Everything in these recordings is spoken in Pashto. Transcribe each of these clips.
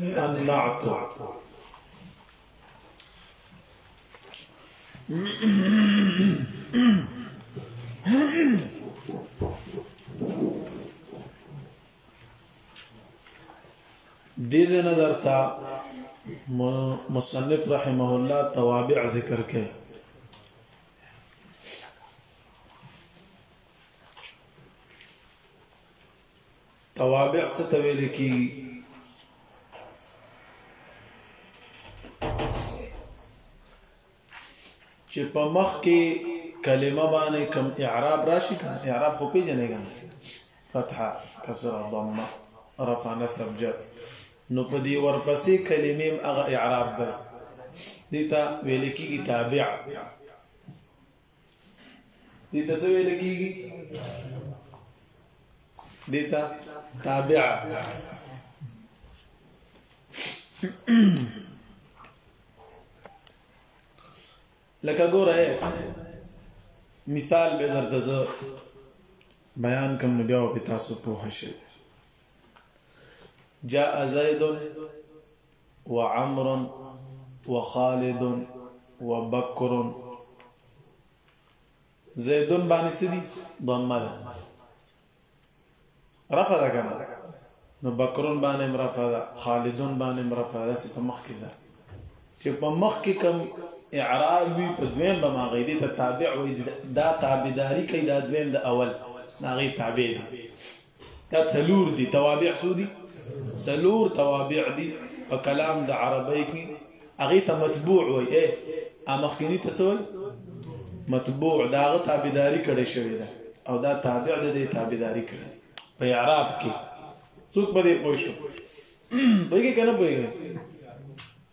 النعت دې نه درته مصنف رحمه الله توابع ذکر کړي توابع څه ته ویل کیږي چې په مخ کې کلمه باندې کم اعراب راشي کنه اعراب خو پیژنې کنه فتحه کسره ضمه رفع نصب جر نو په دې ورپسې کلمې هغه اعراب ده دیتا ویل کیږي تابع دې ته څه ویل کېږي دې ته تابع لکه ګوره مثال به درته زه بیان کوم نو بیا په تاسو پوه شئ جاء زید وعمر وخالد وبکر زیدون باندې څه دي ضمه ده رفع ده کنه نو بکرون باندې مرفع ده خالدون باندې مرفع ده چې په مخ کې ده چې په مخ کې کم اعراب وي په دویم به ما غیدی ته تابع وي دا تابعداري کوي دا دویم د اول ناغي تابع دي دا څلور دي توابع څو دي څلور توابع دي په کلام د عربی کې هغه ته متبوع وي اے امخکنی تسول متبوع داغه تابعداري کړی شوی ده او دا تابع ده د تابعداري کړی په اعراب کې څوک به دې پوه شو بګی کنه بګی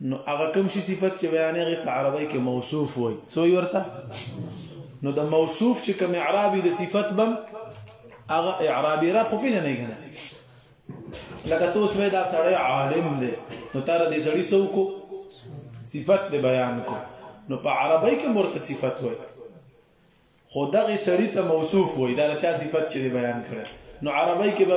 نو هغه کوم شي صفت چې بیانېږي په عربی کې موصوف وای سو ورته نو د موصوف چې کوم اعرابي د صفت بم هغه اعرابي را خو پیژنې کنه لکه توس مې دا سړی عالم دی نو تر دې سړی سو کو صفت د بیان کو نو په عربی کې مرته صفت وای خو دغه سړی ته موصوف وای دا چا صفت چې بیان کړي نو عربی کې به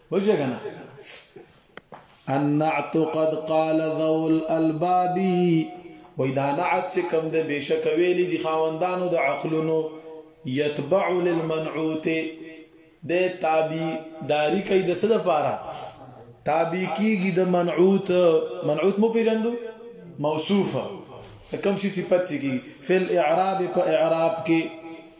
وجه کنه النعت قد قال ذو الالباب وې دا نعت چې کوم د بشک ویلي دي خاوندانو د عقلونو يتبع للمنعوت د تابع داری کوي د څه لپاره تابع کیږي د منعوت منعوت مو پیژندو موصوفه کوم شي صفت کیږي فل اعراب په اعراب کې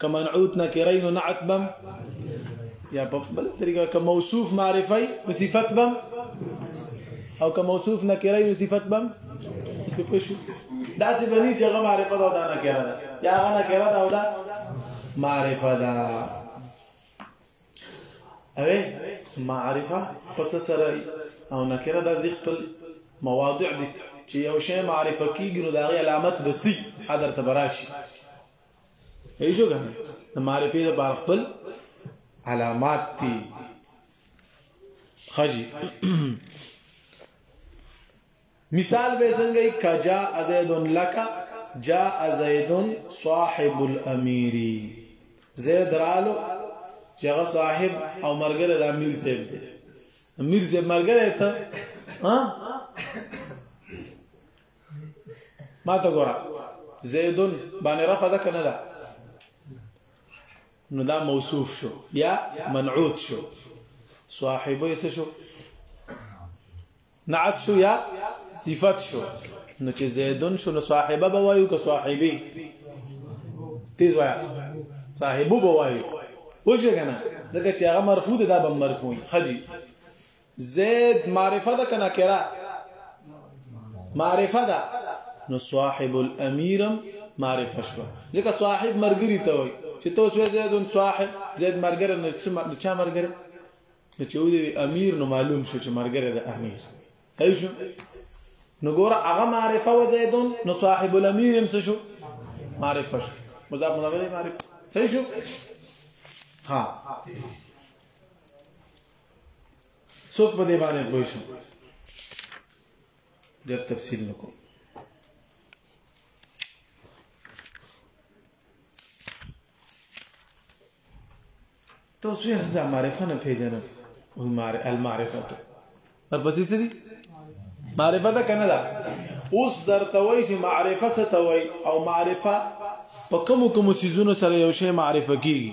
که منعوت نکره نو نعت بم یا په بل طریقه که موصوف معرفه نو صفت بم او که موصوف نکره نو صفت بم اس په پښو دا چې بني چې هغه معرفه دا نه کړه دا یا هغه نه کړه دا ولا معرفه دا اوه معرفه پس سره او نکره دا د خپل مواضع دي چې یو شی معرفه کیږي نو دا غي علامت بسی حضرت براشي ایشو کنه د معرفي د بار خپل علامات دي خجی مثال به څنګه کجا زید لک جاء زید صاحب الامیر زید رالو چې هغه صاحب او مرګره د امیر صاحب دی امیر صاحب مرګره ته ها ما ته ګورا زیدون باندې رفع ده کنه ده نو دا موصوف شو یا منعوت شو صاحبه یې شو نعت شو یا صفت شو نو چې زیدون شو نو صاحبه به وایو که صاحبي تیز وایو صاحبو به وایو وشه کنه ځکه چې هغه مرفوع ده دا به مرفوع خجی زید معرفه ده کنه کرا معرفه ده نو صاحب الامیرم معرفه شو ځکه صاحب مرګری ته وای چې تو سو زید صاحب زید مرګره نو چا مرګره نو چې ودی امیر نو معلوم شو چې مرګره ده امیر ای شو نو ګور هغه معرفه و زید نو صاحب الامیر هم شو معرفه شو مضاف مضاف معرفه صحیح شو ها څوک په دې باندې پوه شو ډېر تفصیل نکوم توسویه دا معرفه نه پیژنم المعرفه ورپسې څه دي معرفه ده کنه ده اوس درته وای چې معرفه څه ته وای او معرفه په کوم کوم سيزونو سره یو شی معرفه کیږي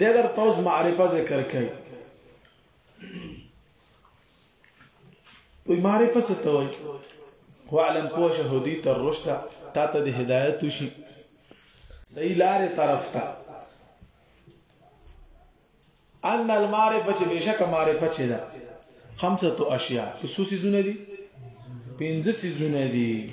دغه توز معرفه ذکر کوي په معرفه څه ته وایي واعلم پوه شهودی تر رشد تا ته د هدایت شي صحیح لارې طرف ته ان المعرفه چې بشک معرفه چې ده خمسه اشیاء خصوصي زونه دي پنځه سيزونه دي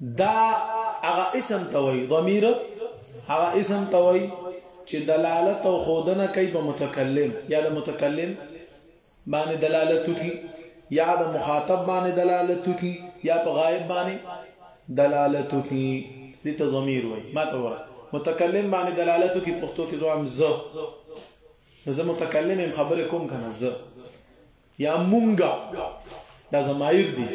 دا هغه اسم ته وایي ضمیر هغه اسم ته وایي چې دلالت او خودنه کوي په متکلم یا د متکلم باندې دلالت کوي یا د مخاطب باندې دلالت کوي یا په غائب باندې دلالت کوي دې ته ضمیر وایي ما ته وره متکلم باندې دلالت کوي پښتو کې ځوام ز زه متکلم خبره کوم کنه زه یا مونږه دا زمایر دي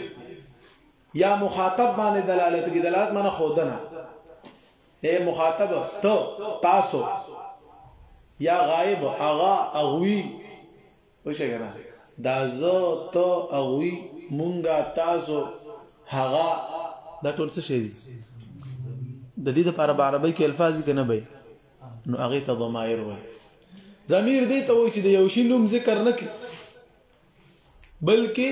یا مخاطب باندې دلالت کوي دلالت معنی خودنه اے مخاطب ته تاسو یا غائب اغا اغوی وشه کنه دا زه ته اغوی مونږه تاسو هغه دا ټول څه شي دي د دې لپاره عربی کې الفاظ کنه به نو هغه ته ضمائر وای ضمیر دی ته وای چې د یو شی نوم ذکر نه کی بلکې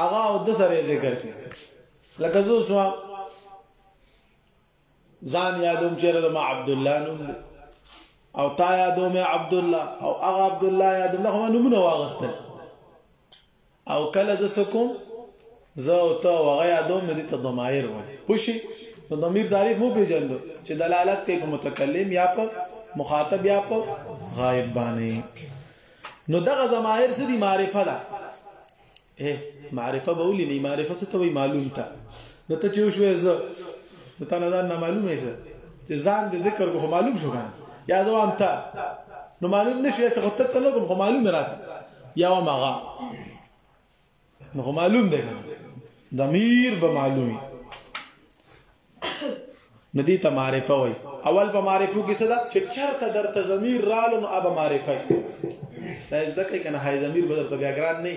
هغه او د سره ذکر کی لکه زو سو ځان یادوم چې د ما عبد الله نوم دی او تا یادوم عبد الله او هغه عبد الله یادوم نو نومونه واغستل او کله زه سکوم زه او ته او هغه یادو مې دې ته ضمایر وای پوښي نو ضمیر تعریف مو پیژندو چې دلالت کوي په متکلم یا په مخاطب یا په غائب باندې نو دغه ضمائر څه دي معرفه ده اے معرفه به ولې نه معرفه څه ته وي معلوم ته نو ته چې وشوې زه نو تا نه ځان معلومه یې چې ځان دې ذکر کو معلوم شو کنه یا زه وام ته نو معلوم نشو چې خو ته ته نو کوم معلوم راته یا مغا نو معلوم دی کنه ضمیر به معلومی ندی ته معرفه وای اول په معرفو کې صدا چې چرته درته ضمیر رالو نو اب معرفه دا زده کوي کنه هاي ضمیر به درته بیا ګران نه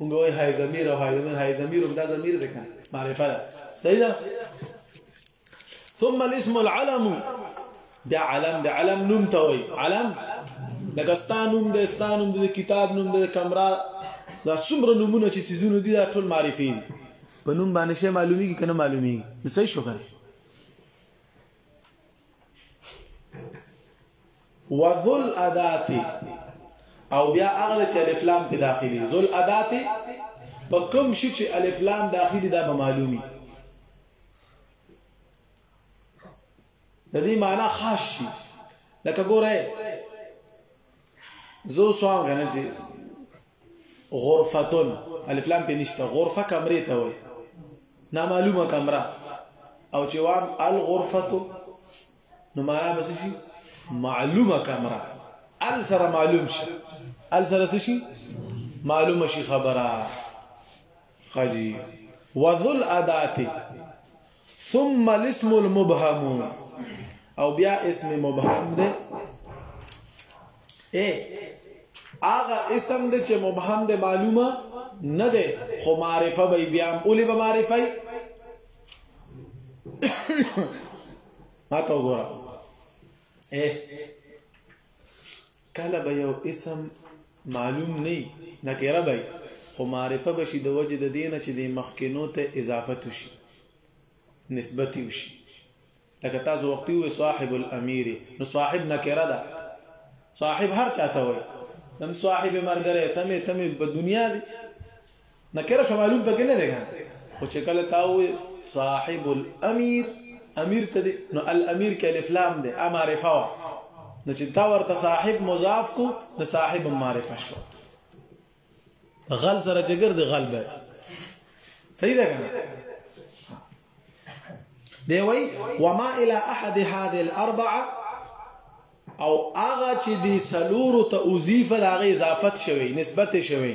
مونږ وای هاي ضمیر او هاي ضمیر هاي ضمیر دا ضمیر ده کنه معرفه ده صحیح ده ثم الاسم العلم بیا علم د علم نوم ته وای علم لکه ستا نوم د ستا نوم د کتاب نوم د کمره دا څومره نومونه چې سيزونه دي دا ټول معرفي دي په نوم باندې شی معلومیږي کنه معلومیږي نو صحیح شو کنه وذل ادات او بیا اغله چې الف لام په داخلي ذل ادات په کوم شي چې الف لام داخلي دا به معلومي د دې معنی خاص شي لکه ګوره زو سوام غنه چې غرفتون الف لام په نشته غرفه کمرې ته وای نامعلومه کمره او چې وام الغرفه نو معنا بس شي معلومه کمره ال سره معلوم شي ال سره شي معلومه شي خبره خاجي وذل ادات ثم الاسم المبهم او بیا اسم مبهم ده اے اغه اسم ده چې مبهم ده معلومه نه ده خو معرفه به بیا اولی به معرفه ما ته وګوره اے کله به یو اسم معلوم نه نکره به خو معرفه بشي د وجه د دینه چې د مخکینو ته اضافه شي نسبت شي لکه تاسو وخت یو صاحب الامیر نو صاحب نکره ده صاحب هر چاته وي تم صاحب مرګره تمه تمه په دنیا دي نکره شو معلوم پکې نه دی خو چې کله تاو صاحب الامیر امیر ته دی نو الامیر کې الف لام دی امارفه وا نو چې تا ورته صاحب مضاف کو نو صاحب معرفه شو غل سره جګر دی غل به صحیح ده کنه دی وای وما الى احد هذه الاربعه او هغه چې دی سلور ته اضافه لاغه اضافت شوی نسبت شوی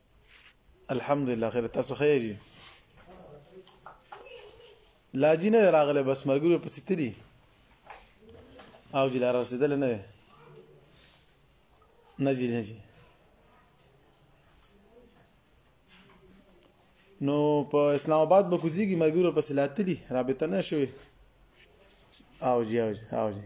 الحمدلله خیر تاسو خیر جی لا جی نه راغله بس مرګرو په ستري او جی لار رسیدل نه نه جی نه جی نو په اسلام آباد به کوزيږي مرګرو په سلاتلی رابطه نه شوي او جی او جی او جی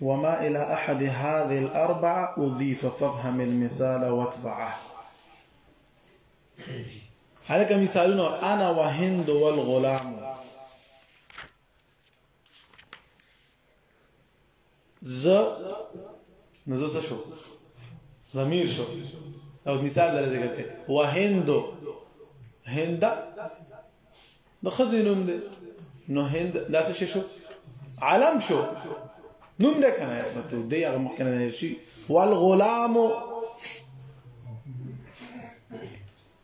وما إلى أحد هذه الأربعة أضيف فافهم المثال واتبعه عليك مثالون أنا وهند والغلام ز نو زه څه شو ضمیر شو او مثال در ذکر کړي وهندو هندا د خزې نوم دی نو هند دا څه شو عالم شو نوم ده کنه ته دی هغه مخکنه شي والغلام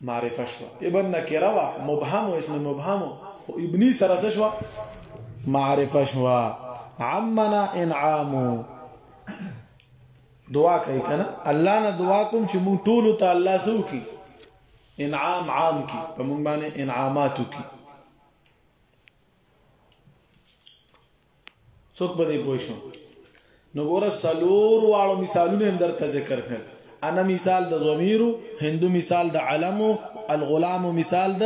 معرفه شو ابن نکره وا مبهم او اسم مبهم او ابني سره شو معرفه شو عمنا انعام دعا کوي کنه الله نه دعا کوم چې مون ټول ته الله سو کی انعام عام کی په مونږ باندې انعامات کی څوک به دې پوه شو نو ګوره سلور واړو مثالونه هم درته ذکر کړل انا مثال د ضمیرو هندو مثال د علمو الغلام مثال د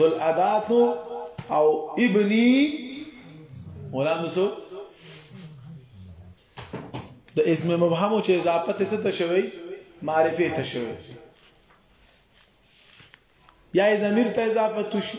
ذل ادات او ابني غلام سو د اسم مبهم چې اضافه ته څه شوی معرفه ته شوی یا ضمیر ته اضافه تشي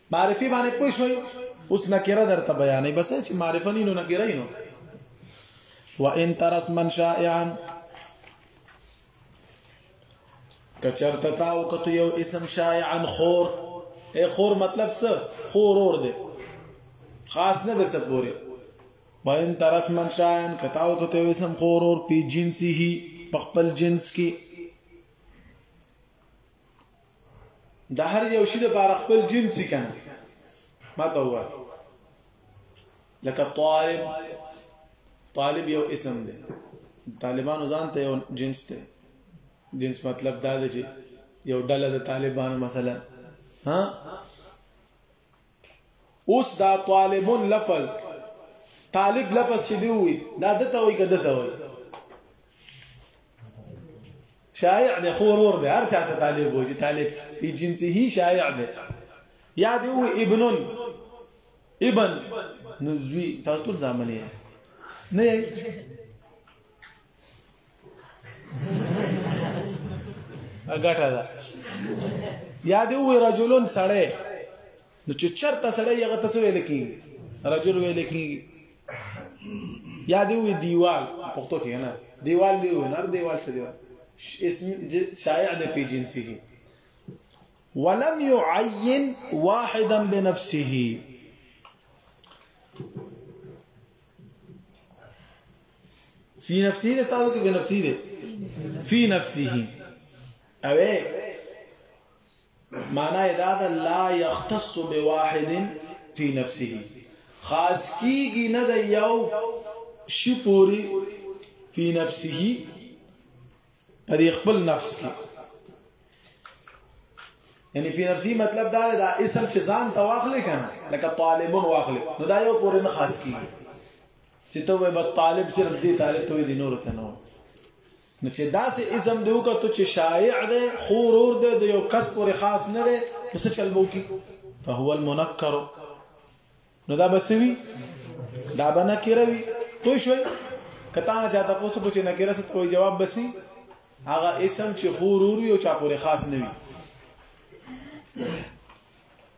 معرفي باندې پوه شوي اوس نکره درته بیانې بس چې معرفه نه نکره نه وان ترس من شائعا کچرته تا او کته یو اسم شایعا خور اے خور مطلب څه خور اور دی خاص نه د سپوري باین ترس من شایعا کتا او کته یو اسم خور اور په جنسه په خپل جنس کې د هر یو شي لپاره خپل جنس کنه ما ته وایي لکه طالب طالب یو اسم دی طالبانو ځان ته یو جنس دی جنس مطلب دا دی چې یو ډله د طالبانو مثلا ها اوس دا طالبون لفظ طالب لفظ چې دی وي دا دته وي که دته وي شایع دی خو ورور دی هر چاته طالب وي چې طالب په جنسه شایع دی یا دی وي ابنون ابن نزوی تاسو ټول ځامنې نه ګټه ده یا دی وی رجلون سړی نو چې چرته سړی هغه تاسو ویل کی رجل ویل کی یا دی وی دیوال پښتو کې نه دیوال دی وی نه دیوال څه دیوال اسم شائع ده په جنسه ولم يعين واحدا بنفسه فی نفسی ده تاسو کې بنفسی ده فی نفسه او معنا دا ده لا یختص بواحد فی نفسه خاص کیږي نه د یو شی پوری فی نفسه په خپل نفس کې یعنی فی نفسی مطلب دا دا اسم چې ځان ته واخلې کنه لکه طالبون واخلې نو دا یو پورې نه خاص کیږي چې ته وې بد طالب صرف دې طالب ته دې نور ته نو نو چې داسې اسم دی وکړو چې شایع دی خورور دی د یو کس پورې خاص نه دی نو څه چل بو کی فهو المنکر نو دا بسوي دا بنا کیروي پوه شئ کته نه چاته پوسو پوښتنه نه کیره څه کوئی جواب بسی هغه اسم چې خورور یو چا پورې خاص نه وي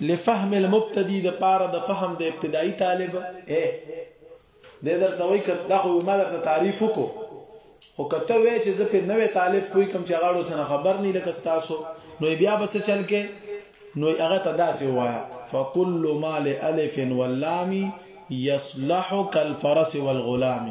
لفهم المبتدی د پاره د فهم د ابتدایي طالب اے د درته وای کړه دا خو ما درته تعریف وکړو خو کته وای چې زه په نوې طالب پوي کوم چې غاړو څخه خبر نه لکه تاسو نو بیا بس چل کې نو هغه ته داسې وایا فكل ما لالف واللام يصلح كالفرس والغلام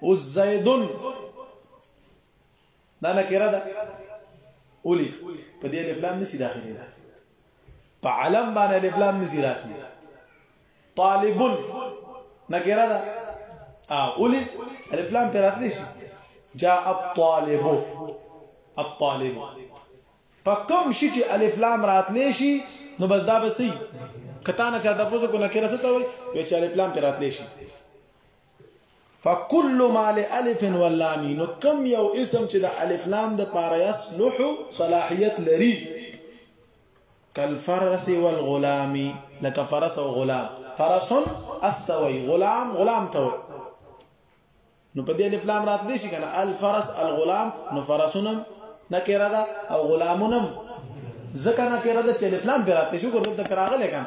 اوس زیدن دا نکره ده اولی په دې الف لام نشي داخلي ده په علم باندې الف لام نشي راځي طالب نکره ده اه اولی الف لام پر راتلی شي جاء الطالب الطالب په کوم شي چې الف لام راتلی شي نو بس دا بسي کته نه چا د پوزو کو نکره څه ته وي چې الف لام پر راتلی شي فكل ما لالف واللام نو کم یو اسم چې د الف لام د پاره یصلح صلاحیت لري كالفرس والغلام لك فرس او غلام فرس استوي غلام غلام توي نو په دې الف لام راتلی شي کنه الفرس الغلام نو فرسونم نکره ده او غلامونم ځکه نکره ده چې الف لام به راتلی شو ګورته کراغله کنه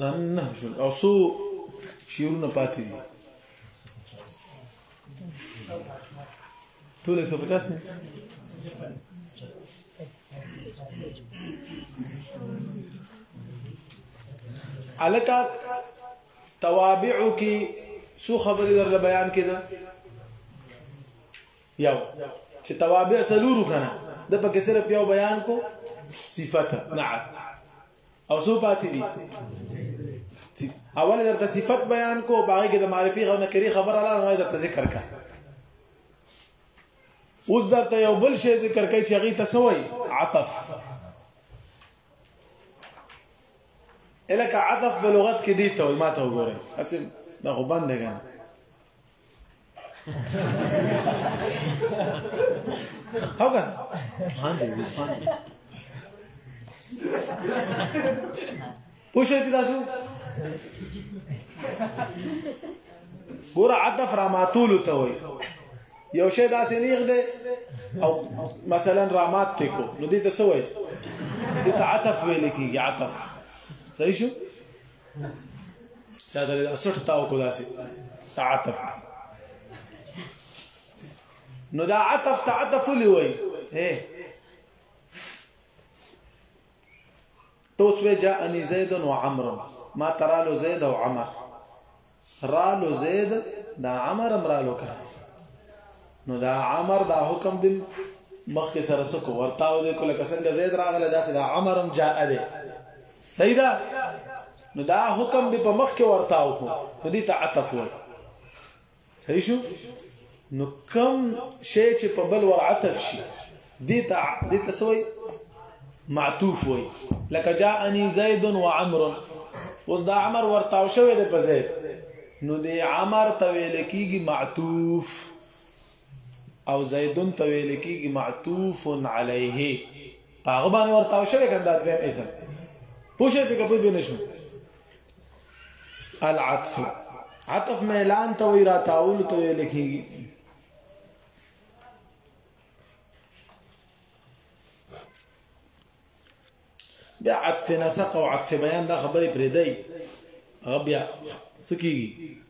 دا نه شو او سو شیرونه پاتې دي ټول 150 نه الکا توابع کی سو خبرې در بیان کړه یو چې توابع سلورو کنه د پکې سره پیو بیان کو صفته نعت او څو پاتې دي اول درته صفت بیان کو باقي کې د معرفي غو نکري خبر الله نو درته ذکر کا اوس درته یو بل شی ذکر کوي چې غي تسوي عطف الکه عطف په لغت کې دی ته ما ته وګوره اسم دا خو بند دی هو کنه باندې وسپانه پوښتنه کې تاسو ګور عطف را ماتول ته وي یو شی داسې نیغ دی او مثلا رامات ته کو نو دې ته سوې دې ته عطف ویل کیږي عطف صحیح شو چا د اسټ تاو کو داسي تعاطف نو دا عطف تعاطف لوي هه توسوي جاءني زيد وعمر ما ترى له زيد وعمر رالو زید دا عمر امرالو کړه نو دا عمر دا حکم دې مخکې سره سکو ورتاو دې کله کسنګ زید راغله داسې دا عمر هم جاء دې صحیح ده نو دا حکم دې په مخکې ورتاو کو نو دې تعطف وای صحیح شو نو کم شی چې په بل ورعطف شي دیتا دیتا سوی معطوف وي لکه جاءني زيد وعمر اوس دا عمر ورتاو شوی دی په زید نو دی عمر تویل کیږي معطوف او زیدون تویل کیږي معطوف علیه هغه باندې ورتاو شوی کنده د اسم پوښې په کوم بنه شو العطف عطف ميلان توي راتاول توي لکيږي بیا عطف نسق او عطف بیان دا خبرې پرې دی هغه بیا سکیږي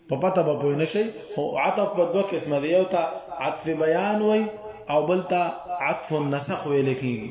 په پته به پوه نشي خو عطف په دوه قسمه دی یو ته عطف بیان وای او بل ته عطف النسق ویل کیږي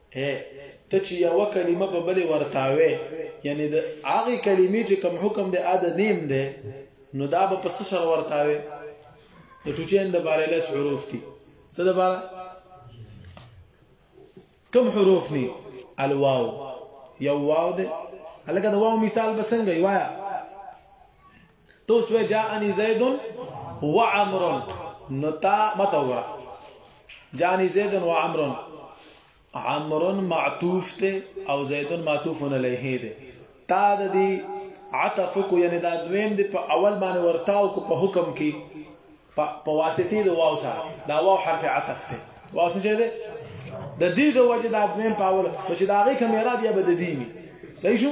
هه ته چې یو کلمه په بلې ورتاوي یعنی د هغه کلمې چې کوم حکم دی اده نیم دی نو دا به پس سره ورتاوي د ټوچین د بارے له حروف دي څه د بارے کوم حروف ني الواو یو واو دی هلکه د واو مثال به څنګه وایا تو سو جاءني زيد وعمر نتا متورا جاءني زيد وعمر عمر معطوف ته او زيد معطوف عليه ده تا د دې عطف کو یعنی دا دویم دی په اول باندې ورتاو کو په حکم کې په واسطه د واو سره دا واو حرف عطف ته واو څه دی د دې د وجه دا دویم په اول چې دا غي کمیرا بیا به د دې می صحیح شو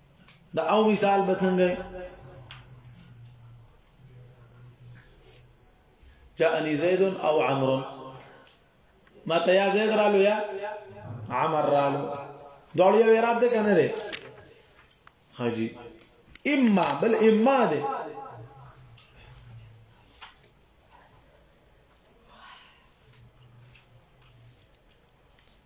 د او مثال بسنګ جاءني زيد او عمرو ما ته یا زید رالو یا عمر رالو دوړ یو اعراب ده کنه ده حاجی اما بل اما ده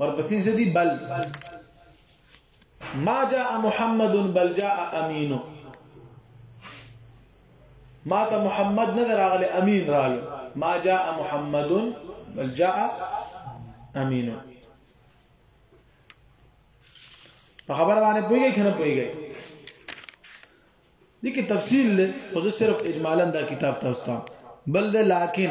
ورپسې زدي بل ما جاء محمد بل جاء امين ما ته محمد نه راغله امين راغله ما جاء محمد بل جاء امين په خبر باندې پويږي کنه پويږي دي کې تفصیل له خو صرف اجمالا دا کتاب تاسو ته بل ده لكن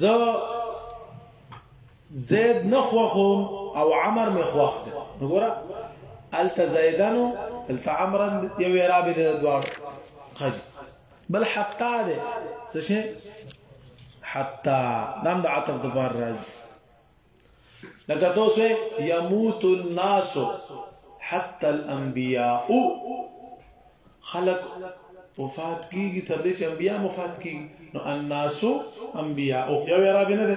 زه زید نه خوخم او عمر می خوخ ده وګوره الت زیدن الت عمر یو رابط ده دوار خج بل حتا ده څه شي حتا نام د عطف د بار راځي لکه تاسو يموت الناس حتى الانبياء خلق وفات کیږي تر دې چې انبیا وفات کیږي نو الناس انبیا او یو عربي نه ده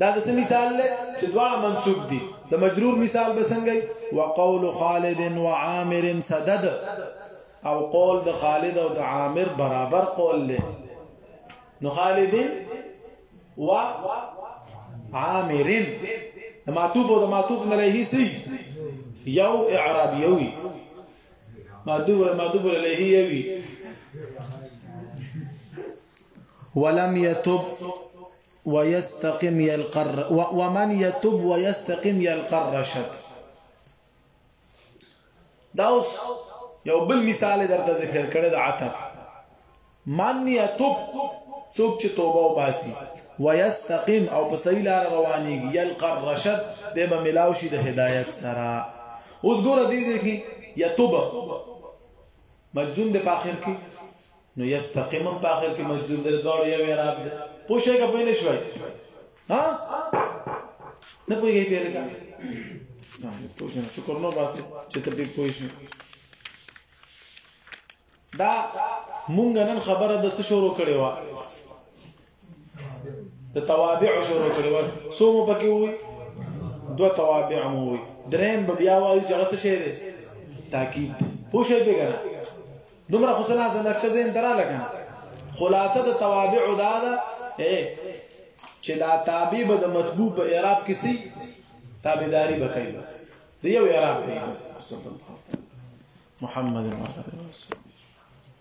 دا د څه مثال دی چې دواړه منصوب دي د مجرور مثال به څنګه وقول خالد وعامر سدد او قول د خالد او د عامر برابر قول دی نو خالد و عامر د معطوف او د معطوف نه لهي سي یو اعراب یوي معطوف او معطوف لهي یوي ولم يتب ويستقم يلقر ومن يتوب ويستقم يلقر رشد دا اوس یو بل مثال درته ذکر کړی د عطف من یتوب څوک چې توبه وباسي ويستقيم او په صحیح لار روانيږي يلقى الرشد د به ملاو شي د هدايت سره اوس ګوره دې ځکه یتوب مجزوم د اخر کې نو یستقیم هم په اخر کې مجزوم دی دوړ یو اعراب دی پوښی کا پوینه شوي ها نه پوهیږي پیل کا نه پوښی شکر نو باسي چې ته به پوښی دا مونږ نن خبره د څه شروع کړې و د توابع شروع کړي وای څو مو پکې وي دوه توابع مو وي دریم به بیا وایي چې هغه څه شی دی تاکید پوه شئ به کنه دومره خو سنا زنه چې زین درا لګا خلاصه د توابع دا ده چې دا تابع به د مطبوع په اعراب کې سي تابعداري به کوي بس دی یو اعراب کوي بس محمد رسول الله